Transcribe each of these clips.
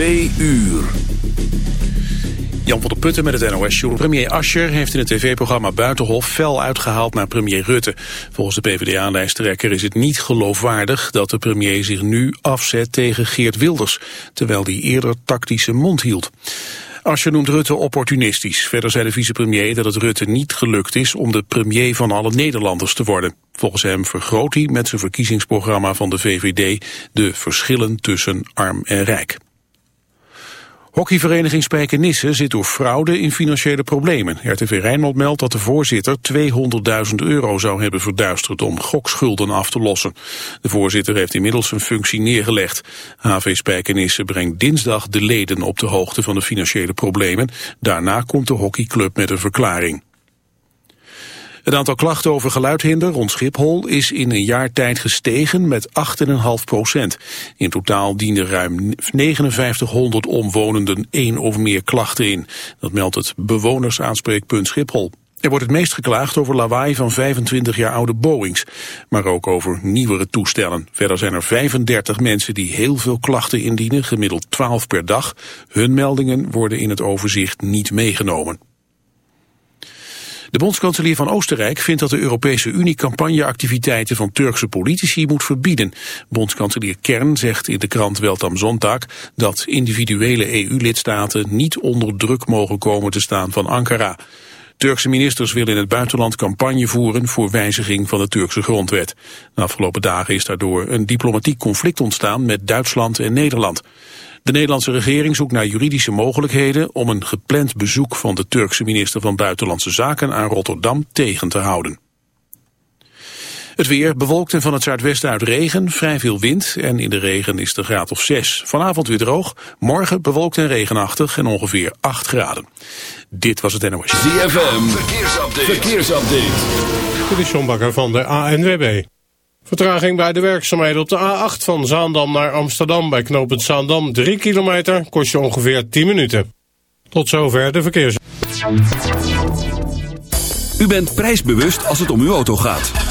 Twee uur. Jan van der Putten met het NOS Show. Premier Ascher heeft in het tv-programma Buitenhof fel uitgehaald naar premier Rutte. Volgens de PvdA-lijsttrekker is het niet geloofwaardig dat de premier zich nu afzet tegen Geert Wilders, terwijl hij eerder tactische mond hield. Ascher noemt Rutte opportunistisch. Verder zei de vicepremier dat het Rutte niet gelukt is om de premier van alle Nederlanders te worden. Volgens hem vergroot hij met zijn verkiezingsprogramma van de VVD de verschillen tussen arm en rijk. Hockeyvereniging Spijkenisse zit door fraude in financiële problemen. RTV Rijnmond meldt dat de voorzitter 200.000 euro zou hebben verduisterd om gokschulden af te lossen. De voorzitter heeft inmiddels zijn functie neergelegd. HV Spijkenisse brengt dinsdag de leden op de hoogte van de financiële problemen. Daarna komt de hockeyclub met een verklaring. Het aantal klachten over geluidhinder rond Schiphol is in een jaar tijd gestegen met 8,5 procent. In totaal dienden ruim 5900 omwonenden één of meer klachten in. Dat meldt het bewonersaanspreekpunt Schiphol. Er wordt het meest geklaagd over lawaai van 25 jaar oude Boeings, maar ook over nieuwere toestellen. Verder zijn er 35 mensen die heel veel klachten indienen, gemiddeld 12 per dag. Hun meldingen worden in het overzicht niet meegenomen. De bondskanselier van Oostenrijk vindt dat de Europese Unie campagneactiviteiten van Turkse politici moet verbieden. Bondskanselier Kern zegt in de krant Welt am Sonntag dat individuele EU-lidstaten niet onder druk mogen komen te staan van Ankara. Turkse ministers willen in het buitenland campagne voeren voor wijziging van de Turkse grondwet. De afgelopen dagen is daardoor een diplomatiek conflict ontstaan met Duitsland en Nederland. De Nederlandse regering zoekt naar juridische mogelijkheden om een gepland bezoek van de Turkse minister van Buitenlandse Zaken aan Rotterdam tegen te houden. Het weer bewolkt en van het zuidwesten uit regen, vrij veel wind en in de regen is de graad of 6. Vanavond weer droog, morgen bewolkt en regenachtig en ongeveer 8 graden. Dit was het NOS. ZFM, verkeersupdate. verkeersupdate. Dit is John Bakker van de ANWB. Vertraging bij de werkzaamheden op de A8 van Zaandam naar Amsterdam bij knooppunt Zaandam 3 kilometer kost je ongeveer 10 minuten. Tot zover de verkeers. U bent prijsbewust als het om uw auto gaat.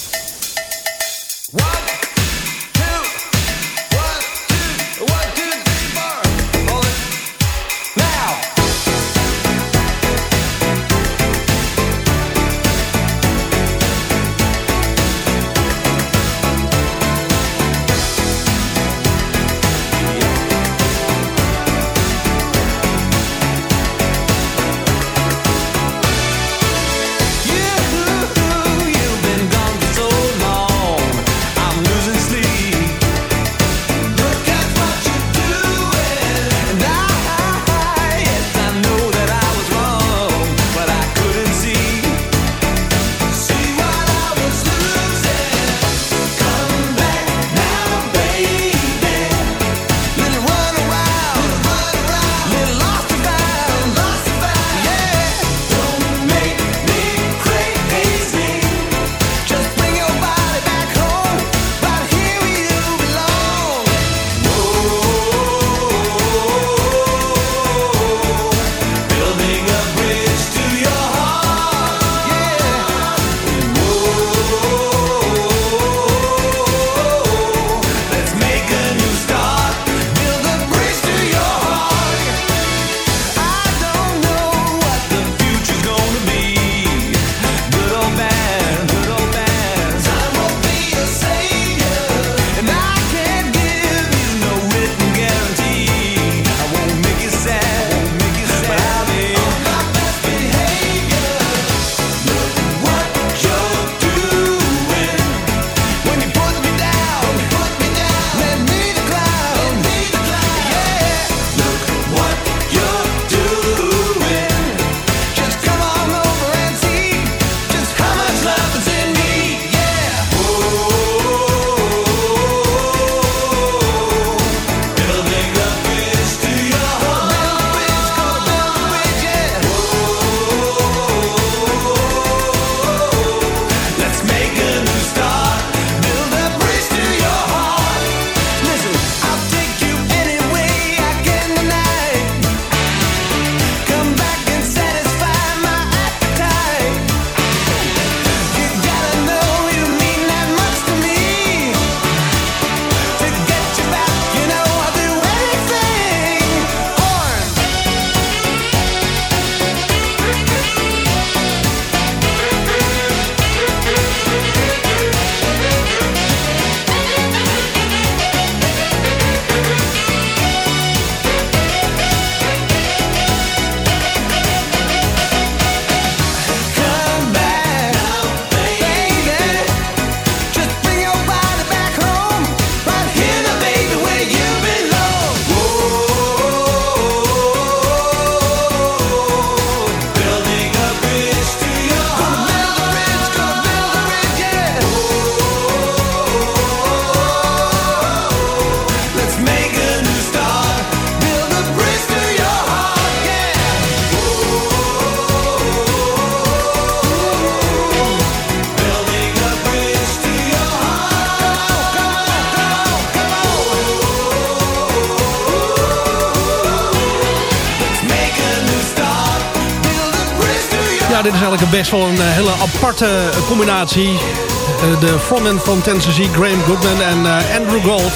Best wel een eh, hele aparte combinatie. Uh, de frontman van Tennessee, Graham Goodman en uh, Andrew Gold...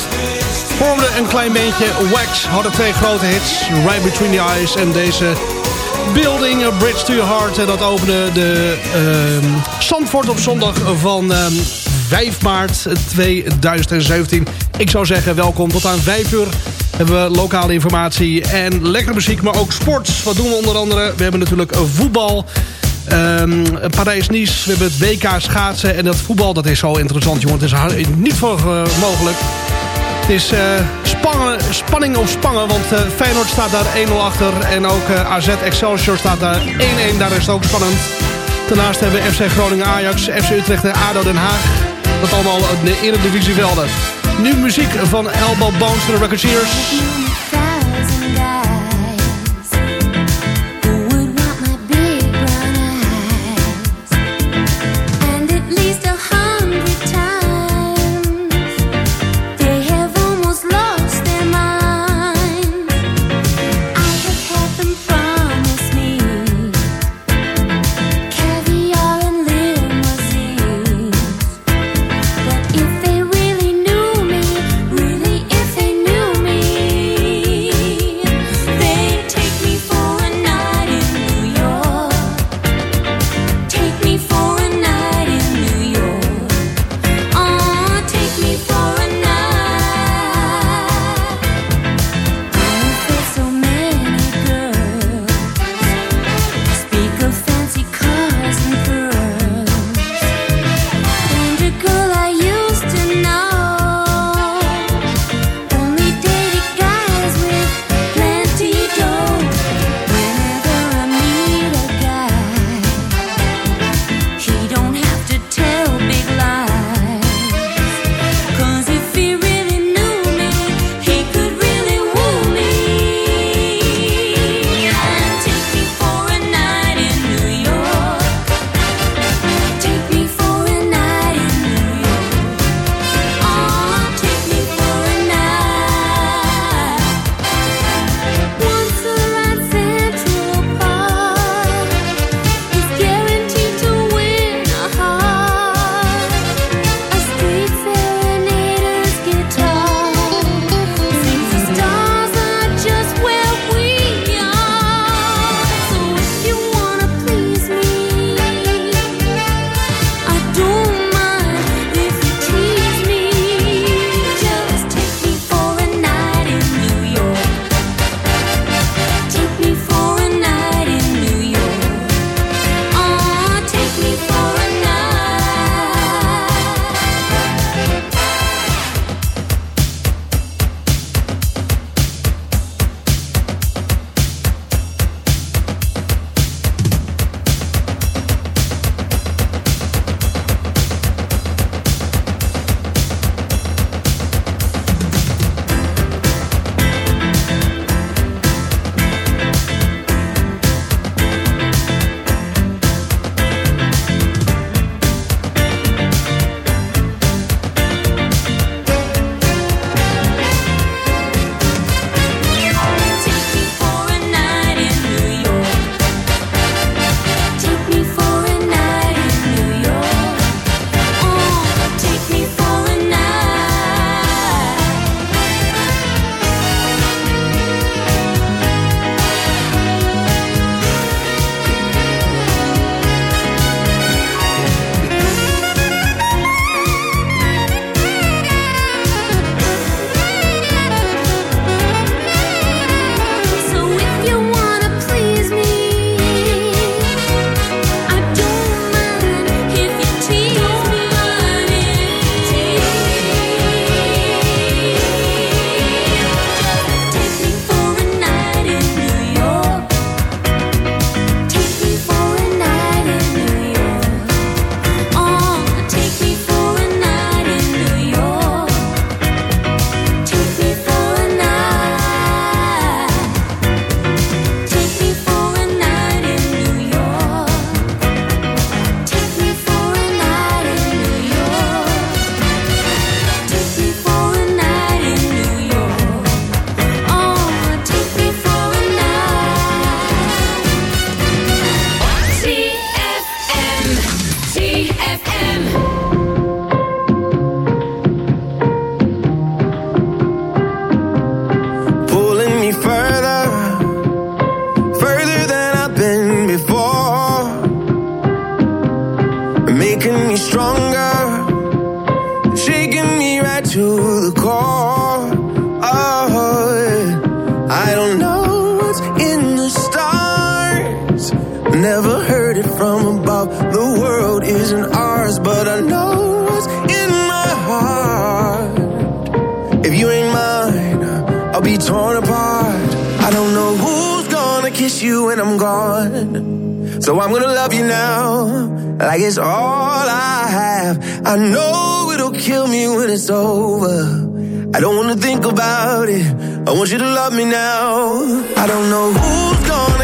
vormden een klein beetje Wax. Hadden twee grote hits, Right Between the Eyes en deze... Building a Bridge to Your Heart. Dat opende de Zandvoort op zondag van 5 maart 2017. Ik zou zeggen, welkom tot aan 5 uur hebben we lokale informatie en lekkere muziek, maar ook sport. Wat doen we onder andere? We hebben natuurlijk voetbal, um, Parijs-Nice, we hebben het WK schaatsen en dat voetbal, dat is zo interessant jongen. Het is niet voor uh, mogelijk. Het is uh, spanning of spangen, want uh, Feyenoord staat daar 1-0 achter en ook AZ Excelsior staat daar 1-1, daar is het ook spannend. Daarnaast hebben we FC Groningen Ajax, FC Utrecht en ADO Den Haag. Dat allemaal in de Eredivisievelden. Nu muziek van Elbow Bones, de Rocketeers.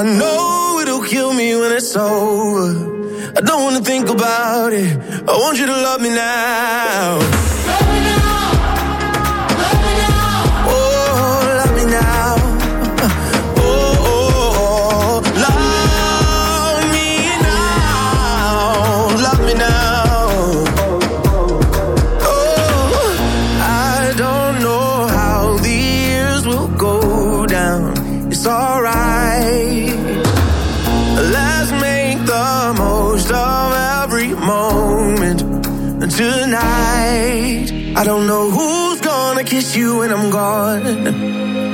I know it'll kill me when it's over. I don't wanna think about it. I want you to love me now.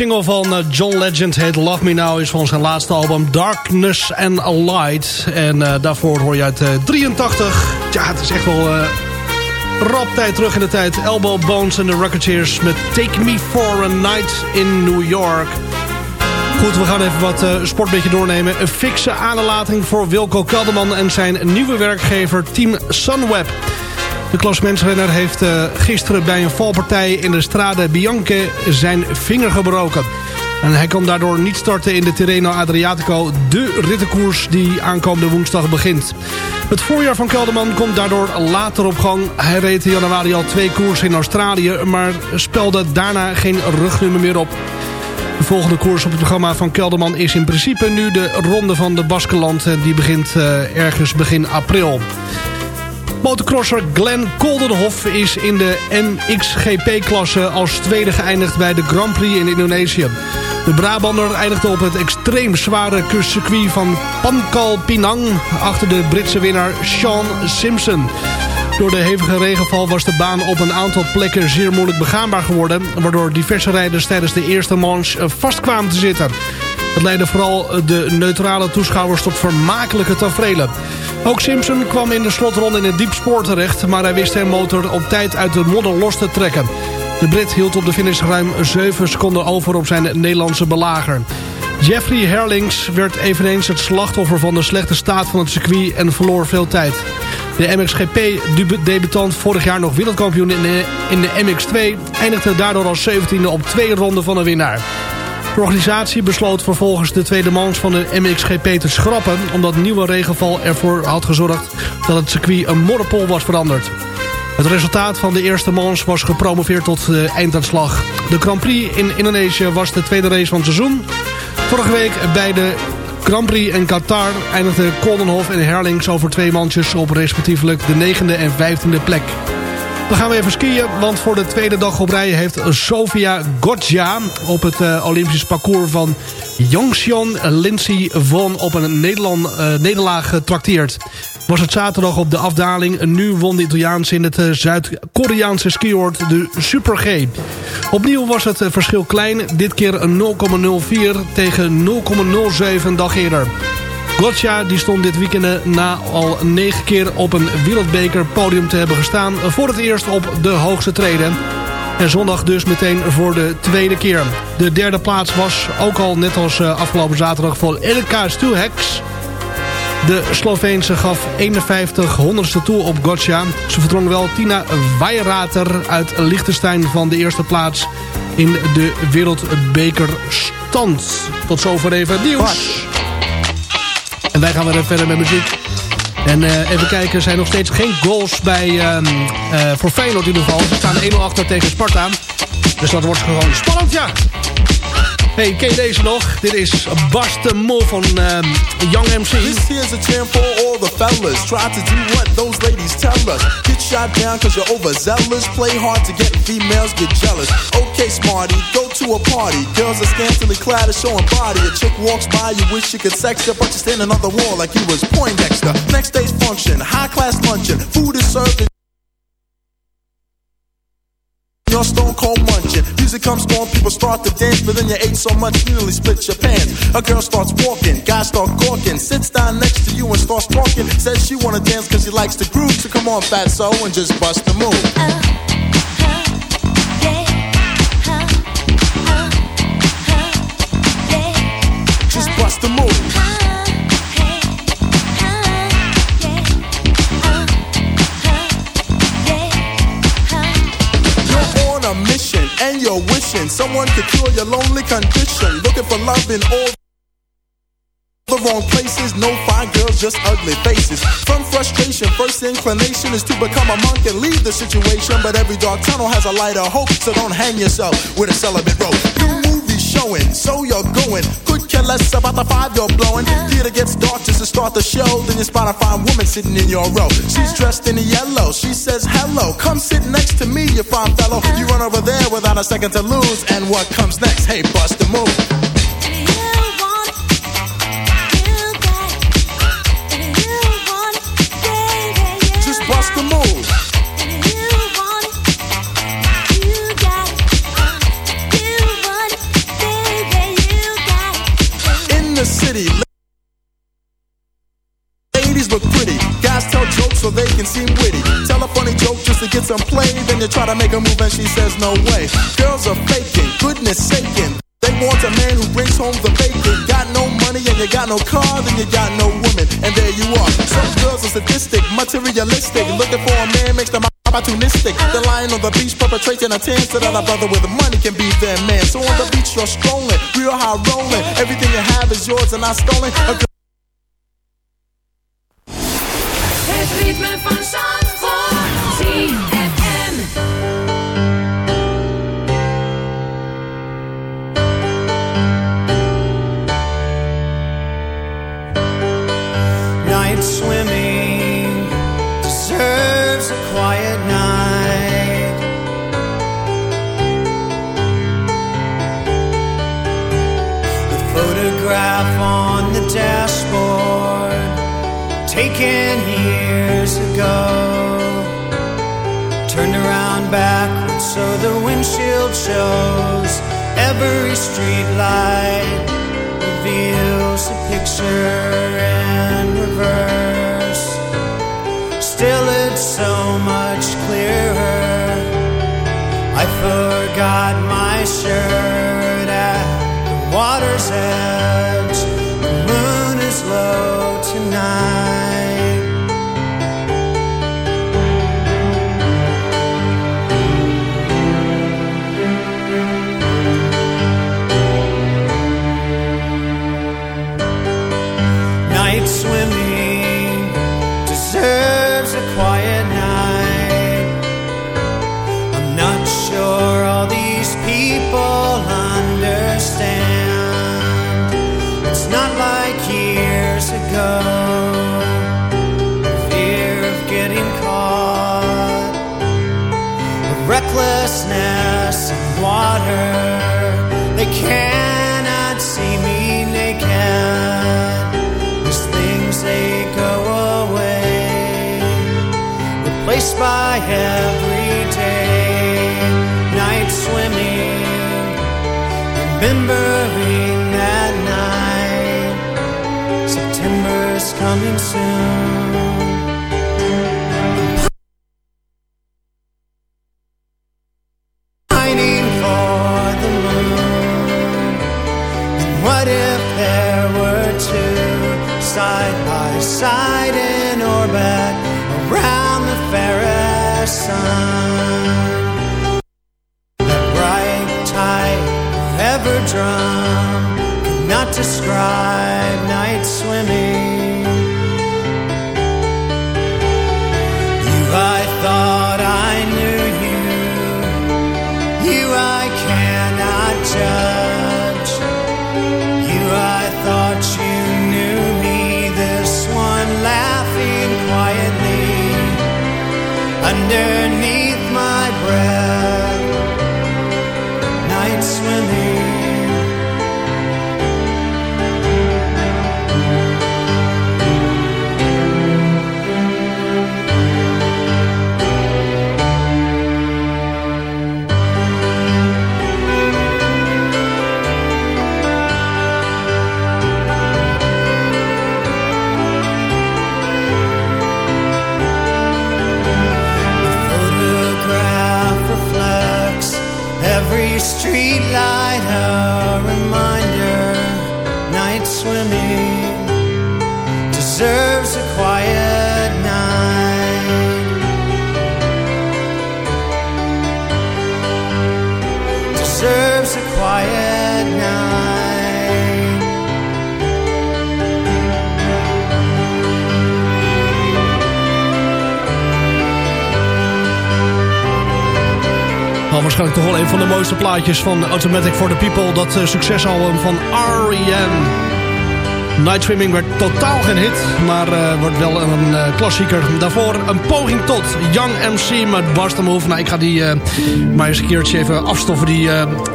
single van eh, John Legend heet Love Me Now... is van zijn laatste album Darkness and Light. En eh, daarvoor hoor je uit eh, 83. Ja, het is echt wel eh rap tijd terug in de tijd. Elbow Bones en de Rocketeers met Take Me For A Night in New York. Goed, we gaan even wat uh, sportbedje doornemen. Een fikse aanlating voor Wilco Kelderman en zijn nieuwe werkgever Team Sunweb. De klasmensrenner heeft uh, gisteren bij een valpartij in de Strade Bianche zijn vinger gebroken. En hij kan daardoor niet starten in de Tirreno Adriatico, de rittenkoers die aankomende woensdag begint. Het voorjaar van Kelderman komt daardoor later op gang. Hij reed in januari al twee koersen in Australië, maar spelde daarna geen rugnummer meer op. De volgende koers op het programma van Kelderman is in principe nu de Ronde van de Baskeland. Die begint uh, ergens begin april. Motocrosser Glenn Koldenhoff is in de MXGP-klasse als tweede geëindigd bij de Grand Prix in Indonesië. De Brabander eindigde op het extreem zware circuit van Pankal Pinang achter de Britse winnaar Sean Simpson. Door de hevige regenval was de baan op een aantal plekken zeer moeilijk begaanbaar geworden... waardoor diverse rijders tijdens de eerste manche vast kwamen te zitten. Het leidde vooral de neutrale toeschouwers tot vermakelijke tafereelen. Ook Simpson kwam in de slotronde in het diep spoor terecht... maar hij wist zijn motor op tijd uit de modder los te trekken. De Brit hield op de finish ruim 7 seconden over op zijn Nederlandse belager. Jeffrey Herlings werd eveneens het slachtoffer van de slechte staat van het circuit en verloor veel tijd. De MXGP-debutant vorig jaar nog wereldkampioen in de, in de MX2 eindigde daardoor als 17e op twee ronden van een winnaar. De organisatie besloot vervolgens de tweede mans van de MXGP te schrappen... omdat nieuwe regenval ervoor had gezorgd dat het circuit een modderpool was veranderd. Het resultaat van de eerste mans was gepromoveerd tot de einduitslag. De Grand Prix in Indonesië was de tweede race van het seizoen. Vorige week bij de Grand Prix in Qatar eindigde Koldenhof en Herlings over twee mansjes op respectievelijk de negende en vijftiende plek. Dan gaan we even skiën, want voor de tweede dag op rij heeft Sofia Gotja op het uh, Olympisch parcours van Yongcheon Lindsey Von op een Nederland, uh, nederlaag getrakteerd. Was het zaterdag op de afdaling. Nu won de Italiaanse in het uh, Zuid-Koreaanse skioord de Super G. Opnieuw was het verschil klein. Dit keer 0,04 tegen 0,07 dag eerder. Gotcha die stond dit weekend na al negen keer op een wereldbeker podium te hebben gestaan... voor het eerst op de hoogste treden. En zondag dus meteen voor de tweede keer. De derde plaats was ook al net als afgelopen zaterdag voor Elka Stuhex. De Sloveense gaf 51 honderdste toe op Gotcha. Ze verdrong wel Tina Weirater uit Liechtenstein van de eerste plaats in de wereldbekerstand. Tot zover even nieuws. En wij gaan weer verder met muziek. En uh, even kijken, er zijn nog steeds geen goals bij, um, voor Feyenoord in ieder geval. Ze staan 1-0 achter tegen Sparta. Dus dat wordt gewoon spannend, ja. Hey, ken je deze nog? Dit is the Move van um, Young MC. This a the fellas. Try to do what those ladies tell us. Shot down cause you're overzealous. Play hard to get females get jealous. Okay, smarty, go to a party. Girls are scantily clad and showing body. A chick walks by, you wish you could sex her, but you're standing on the wall like you was Poindexter. Next day's function, high class luncheon. Food is served you're stone cold munching. Music comes on, people start to dance, but then you ate so much you nearly split your pants. A girl starts walking, guys start gawking, sits down next to you and starts talking. Says she wanna dance cause she likes the groove, so come on, fat so and just bust the move. Uh. You're wishing someone could cure your lonely condition. Looking for love in all the wrong places, no fine girls, just ugly faces. From frustration, first inclination is to become a monk and leave the situation. But every dark tunnel has a light of hope, so don't hang yourself with a celibate rope. So you're going. Could care less about the five you're blowing. Theater gets dark just to start the show. Then you spot a fine woman sitting in your row. She's dressed in yellow. She says hello. Come sit next to me, you fine fellow. You run over there without a second to lose. And what comes next? Hey, bust a move. Get some play. Then you try to make a move and she says no way. Girls are faking, goodness saking. They want a man who brings home the bacon. Got no money and you got no car, then you got no woman. And there you are. Some girls are sadistic, materialistic. Looking for a man makes them opportunistic. They're lying on the beach, perpetrating a tan so that a brother with money can be their man. So on the beach you're strolling, real high rolling. Everything you have is yours and not stolen. Het ritme van shows every street light reveals a picture in reverse. Still, it's so much clearer. I forgot my shirt night swimming remember plaatjes van Automatic for the People. Dat uh, succesalbum van R.E.M. Night Swimming werd totaal geen hit, maar uh, wordt wel een uh, klassieker. Daarvoor een poging tot Young MC met Move. Nou, ik ga die maar eens een keertje even afstoffen, die,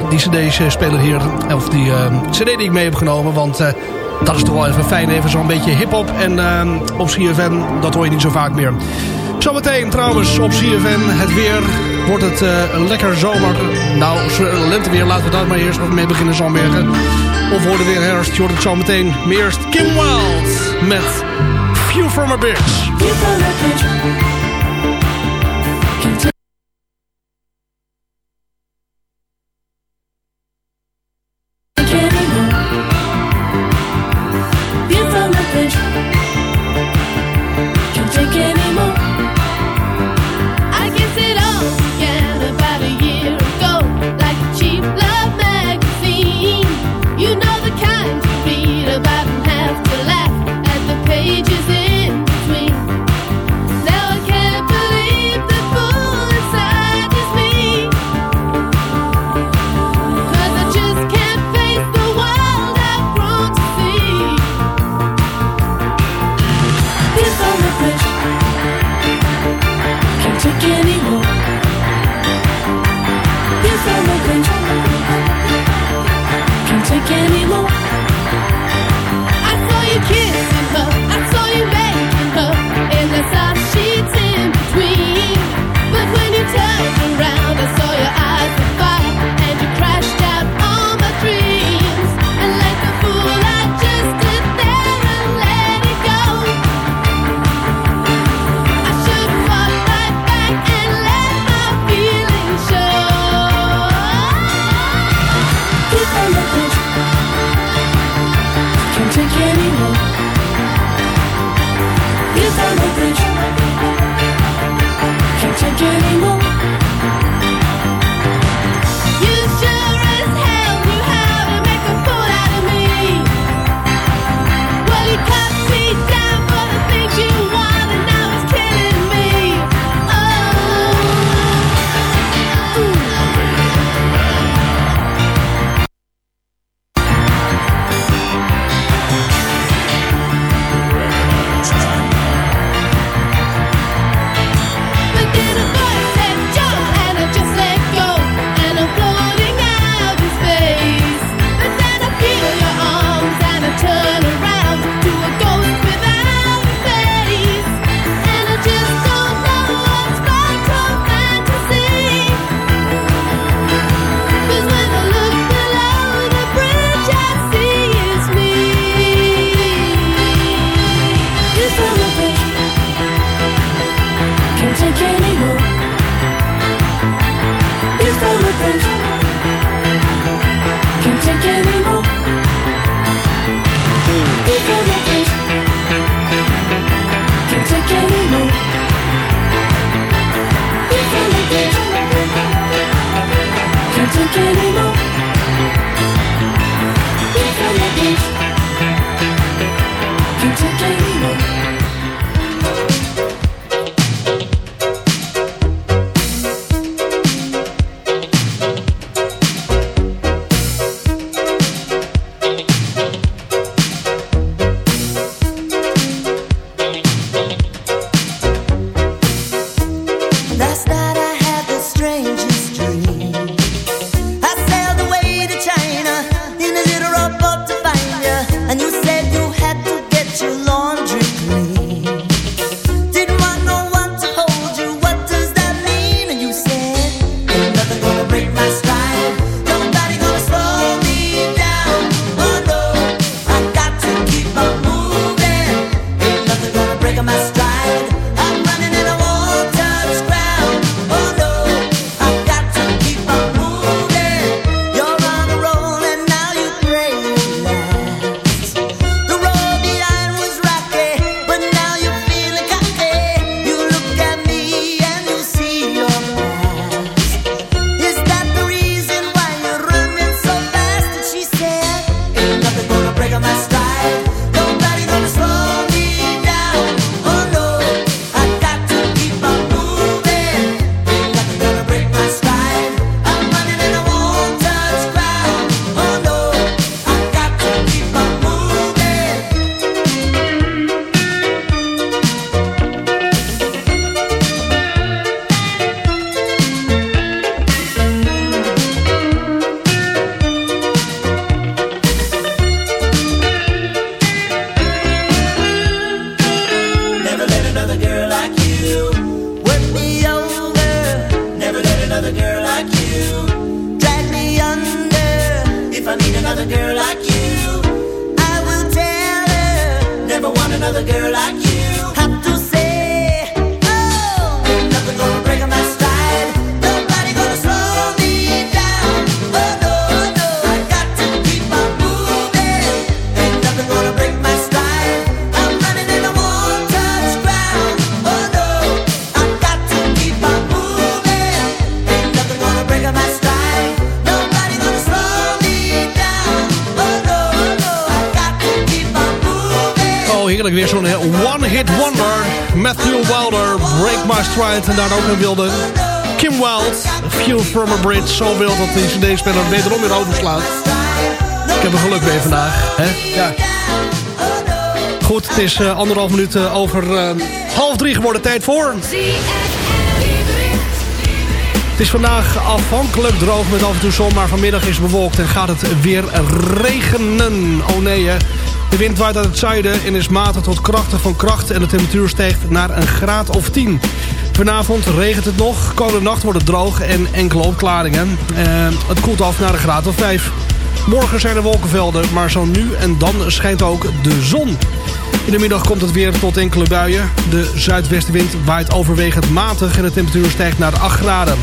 die cd-speler hier. Of die cd die ik mee heb genomen, want dat is toch wel even fijn. Even zo'n beetje hip-hop en op CFM, dat hoor je niet zo vaak meer. Zometeen trouwens op CFM het weer wordt het uh, lekker zomer. Nou, lenteweer, laten we daar maar eerst mee beginnen Zandbergen. Of wordt het weer herfst, je hoort het zo meteen. Maar eerst Kim Wild met View from a Bitch. Daar ook een wilde Kim Wilde, View From A Bridge. Zo wild dat die cd-speler wederom weer overslaat. Ik heb er geluk mee vandaag. Hè? Ja. Goed, het is eh, anderhalf minuut eh, over eh, half drie geworden. Tijd voor... Het is vandaag afhankelijk droog met af en toe zon, maar vanmiddag is bewolkt en gaat het weer regenen. Oh nee hè. De wind waait uit het zuiden en is matig tot krachtig van kracht en de temperatuur stijgt naar een graad of 10. Vanavond regent het nog, komende nacht wordt het droog en enkele opklaringen. Eh, het koelt af naar een graad of 5. Morgen zijn er wolkenvelden, maar zo nu en dan schijnt ook de zon. In de middag komt het weer tot enkele buien. De zuidwestenwind waait overwegend matig en de temperatuur stijgt naar 8 graden.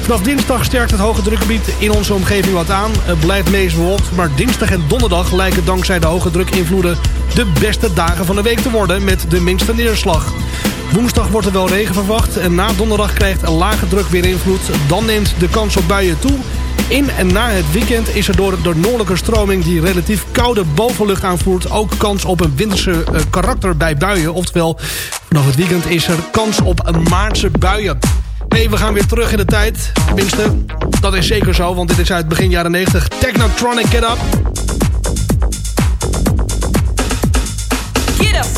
Vanaf dinsdag sterkt het hoge drukgebied in onze omgeving wat aan. Het blijft meest bewolkt, maar dinsdag en donderdag lijken dankzij de hoge drukinvloeden de beste dagen van de week te worden met de minste neerslag. Woensdag wordt er wel regen verwacht en na donderdag krijgt een lage druk weer invloed. Dan neemt de kans op buien toe. In en na het weekend is er door de noordelijke stroming die relatief koude bovenlucht aanvoert... ook kans op een winterse eh, karakter bij buien. Oftewel, vanaf het weekend is er kans op een maartse buien. Nee, we gaan weer terug in de tijd. Tenminste, dat is zeker zo, want dit is uit begin jaren 90. Technotronic Get Up.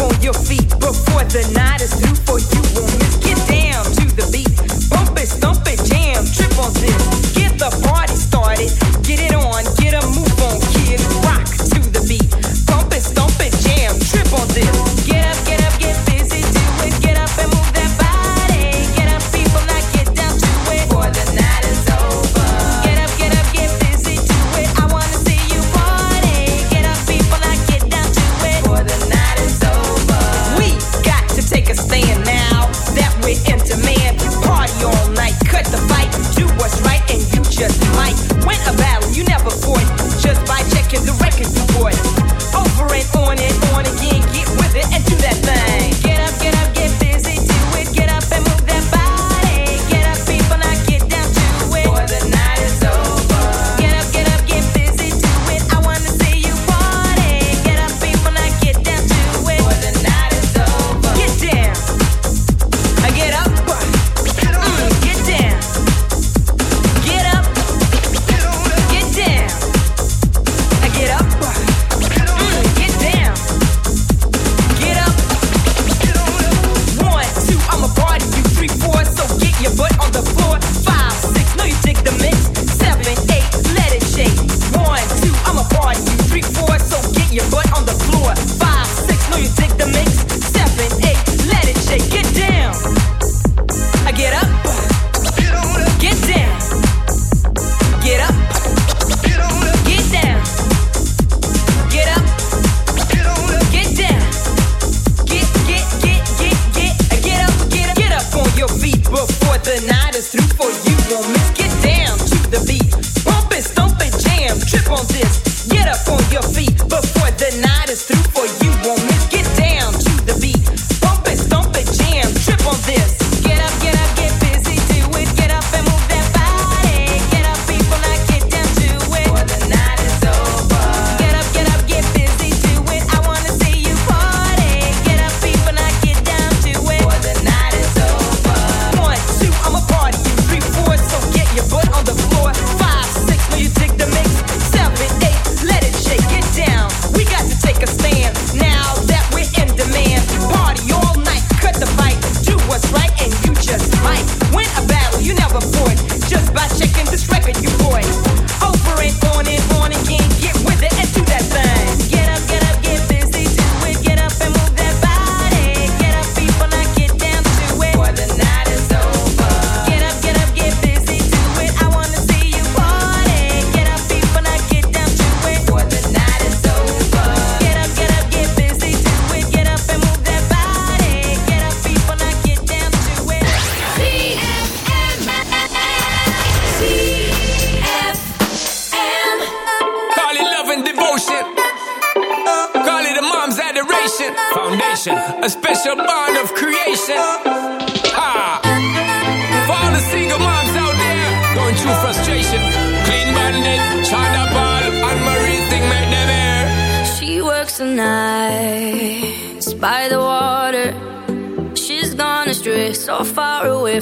On your feet before the night is for you. Get down to the beat. Bump it, stomp it, jam, trip on this. Get the party started. Get it on, get a move on, kid. Rock to the beat. Bump it, stomp it, jam, trip on this.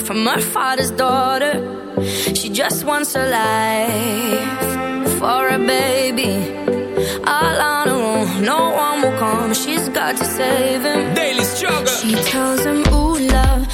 From her father's daughter. She just wants a life for a baby. All on her own, no one will come. She's got to save him. Daily struggle. She tells him, Ooh, love,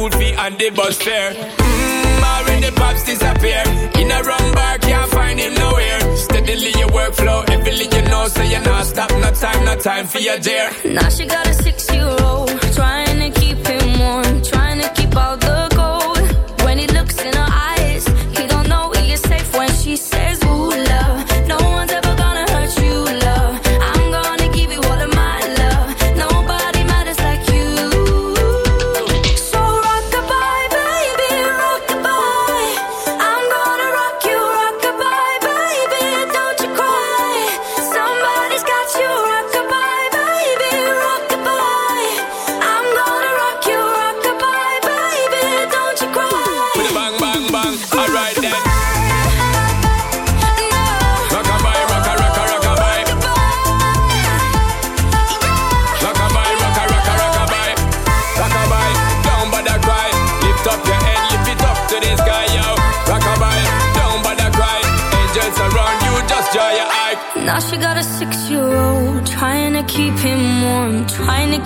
school fee and the bus fare. Mmm, already pops disappear. In a wrong bar, can't find him nowhere. Steadily your workflow, everything you know, so you're not stop. No time, no time for your dear. Now she got a six-year-old trying to keep him warm, trying to keep all the gold. When he looks in her eyes, he don't know he is safe when she says,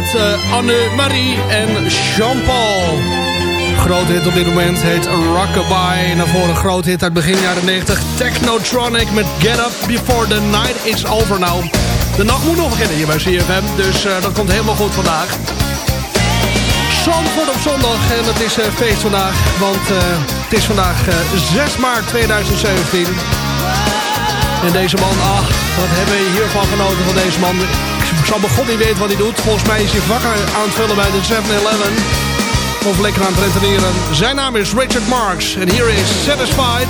met eh, Anne-Marie en Jean-Paul. Grote hit op dit moment heet Rockabye. En daarvoor een groot hit uit begin jaren 90. Technotronic met Get Up Before the Night is Over Now. De nacht moet nog beginnen hier bij CFM. Dus eh, dat komt helemaal goed vandaag. Zandvoort op zondag. En het is eh, feest vandaag. Want het is vandaag eh, 6 maart 2017. En deze man, ach, wat hebben we hiervan genoten van deze man. Zal god niet weten wat hij doet. Volgens mij is hij vakken aan het vullen bij de 7-Eleven. Of lekker aan het rentenieren. Zijn naam is Richard Marks. En hier is Satisfied.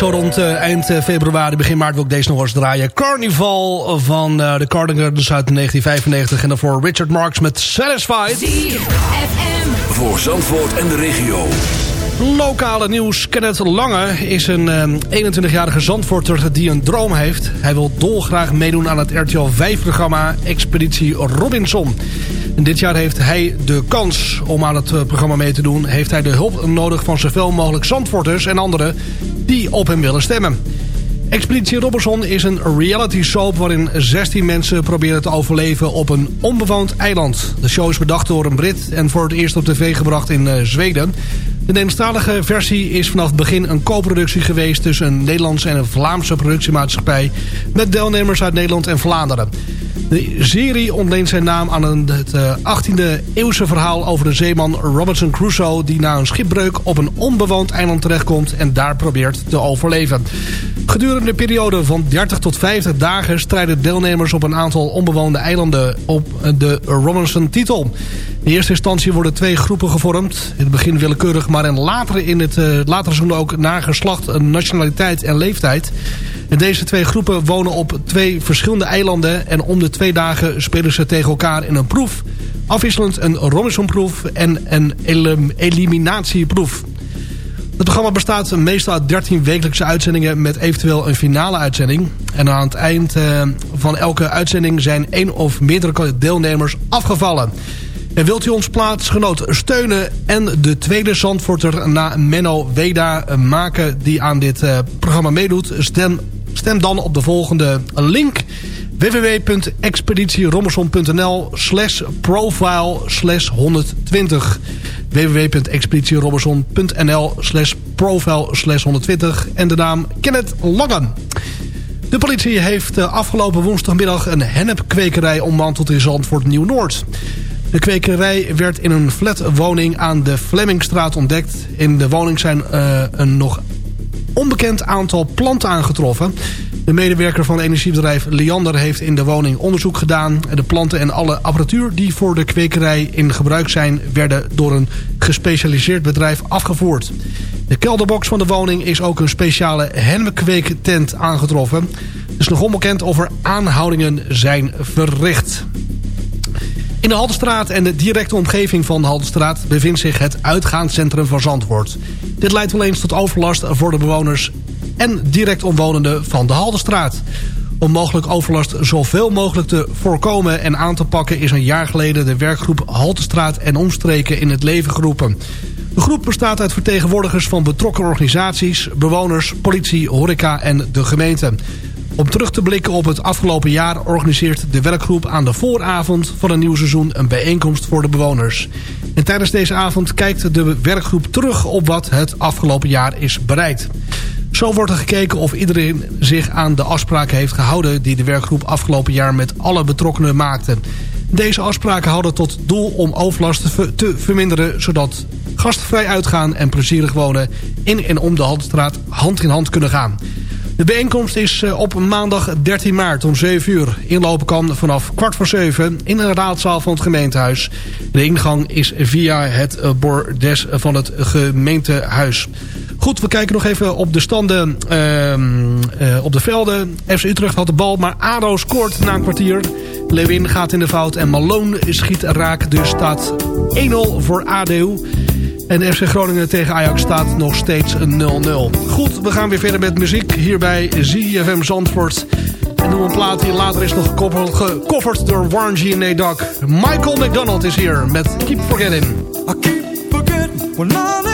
Zo rond eh, eind eh, februari, begin maart wil ik deze nog eens draaien. Carnival van eh, de Cardigans uit 1995. En daarvoor Richard Marks met Satisfied. Voor Zandvoort en de regio. Lokale nieuws. Kenneth Lange is een 21-jarige Zandvoorter die een droom heeft. Hij wil dolgraag meedoen aan het RTL 5-programma Expeditie Robinson. En dit jaar heeft hij de kans om aan het programma mee te doen. Heeft hij de hulp nodig van zoveel mogelijk Zandvoorters en anderen die op hem willen stemmen. Expeditie Robinson is een reality soap waarin 16 mensen proberen te overleven op een onbewoond eiland. De show is bedacht door een Brit en voor het eerst op tv gebracht in uh, Zweden. De Nederlandstalige versie is vanaf het begin een co-productie geweest tussen een Nederlandse en een Vlaamse productiemaatschappij met deelnemers uit Nederland en Vlaanderen. De serie ontleent zijn naam aan een, het 18e eeuwse verhaal over de zeeman Robinson Crusoe... die na een schipbreuk op een onbewoond eiland terechtkomt en daar probeert te overleven. Gedurende de periode van 30 tot 50 dagen strijden deelnemers op een aantal onbewoonde eilanden op de Robinson-titel. In eerste instantie worden twee groepen gevormd. In het begin willekeurig, maar in later in het uh, latere seizoen ook naar geslacht, nationaliteit en leeftijd. Deze twee groepen wonen op twee verschillende eilanden en om de twee dagen spelen ze tegen elkaar in een proef. Afwisselend een Robinson-proef en een elim eliminatieproef. Het programma bestaat meestal uit 13 wekelijkse uitzendingen met eventueel een finale uitzending. En aan het eind uh, van elke uitzending zijn één of meerdere deelnemers afgevallen. En wilt u ons plaatsgenoot steunen en de tweede Zandvoorter na Menno Weda maken die aan dit uh, programma meedoet? Stem, stem dan op de volgende link www.expeditierommerson.nl slash profile slash 120 www.expeditierommerson.nl slash profile slash 120 en de naam Kenneth Langen. De politie heeft afgelopen woensdagmiddag een hennepkwekerij ommanteld in Zandvoort Nieuw-Noord. De kwekerij werd in een flatwoning aan de Flemmingstraat ontdekt. In de woning zijn uh, een nog onbekend aantal planten aangetroffen. De medewerker van energiebedrijf Liander heeft in de woning onderzoek gedaan. De planten en alle apparatuur die voor de kwekerij in gebruik zijn... werden door een gespecialiseerd bedrijf afgevoerd. De kelderbox van de woning is ook een speciale hennepkweektent aangetroffen. Het is nog onbekend of er aanhoudingen zijn verricht. In de Haltestraat en de directe omgeving van de Haltestraat... bevindt zich het uitgaanscentrum van Zandvoort. Dit leidt wel eens tot overlast voor de bewoners... en direct omwonenden van de Haltestraat. Om mogelijk overlast zoveel mogelijk te voorkomen en aan te pakken... is een jaar geleden de werkgroep Haltestraat en Omstreken in het leven geroepen. De groep bestaat uit vertegenwoordigers van betrokken organisaties... bewoners, politie, horeca en de gemeente... Om terug te blikken op het afgelopen jaar organiseert de werkgroep aan de vooravond van een nieuw seizoen een bijeenkomst voor de bewoners. En tijdens deze avond kijkt de werkgroep terug op wat het afgelopen jaar is bereikt. Zo wordt er gekeken of iedereen zich aan de afspraken heeft gehouden die de werkgroep afgelopen jaar met alle betrokkenen maakte. Deze afspraken houden tot doel om overlast te verminderen... zodat gastvrij uitgaan en plezierig wonen in en om de Haltestraat hand in hand kunnen gaan. De bijeenkomst is eh, op maandag 13 maart om 7 uur. Inlopen kan vanaf kwart voor 7 in een raadzaal van het gemeentehuis. De ingang is via het eh, bordes van het gemeentehuis. Goed, we kijken nog even op de standen uh, uh, op de velden. FC Utrecht had de bal, maar ADO scoort na een kwartier. Lewin gaat in de fout en Malone schiet raak. Dus staat 1-0 voor ADO. En FC Groningen tegen Ajax staat nog steeds 0-0. Goed, we gaan weer verder met muziek hier bij ZFM Zandvoort. En doen een plaat die later is nog gecoverd door Warren G. Duck. Michael McDonald is hier met Keep Forgetting. I keep forgetting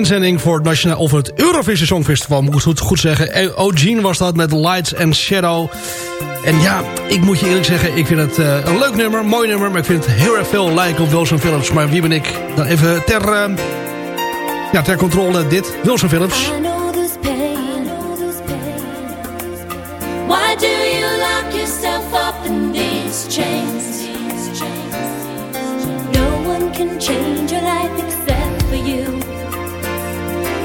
inzending voor het, Nationaal, of het Eurovisie Songfestival, moet ik het goed zeggen. Eh, Eugene was dat met Lights and Shadow. En ja, ik moet je eerlijk zeggen, ik vind het eh, een leuk nummer, mooi nummer... maar ik vind het heel erg veel lijken op Wilson Phillips. Maar wie ben ik? Dan even ter, eh, ja, ter controle dit, Wilson Phillips. Why do you lock yourself up in these chains? No one change your life except for you.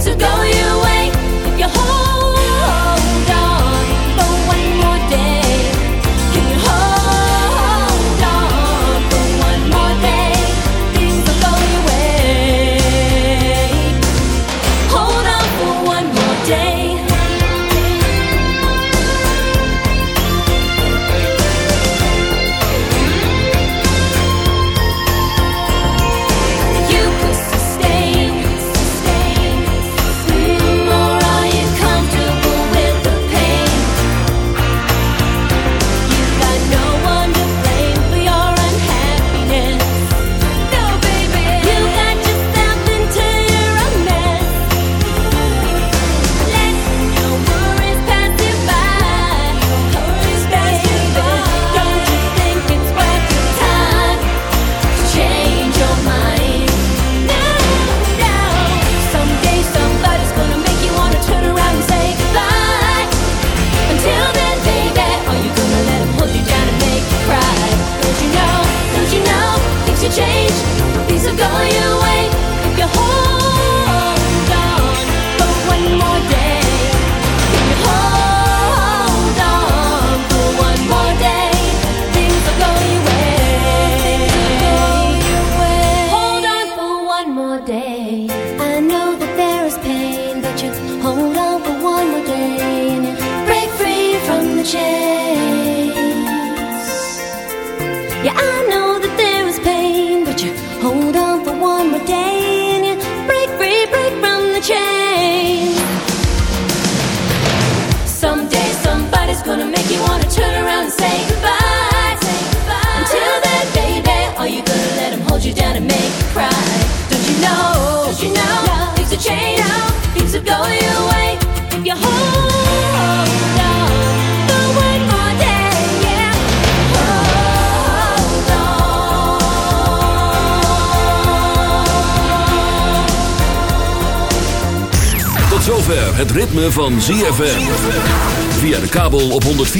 to go your way.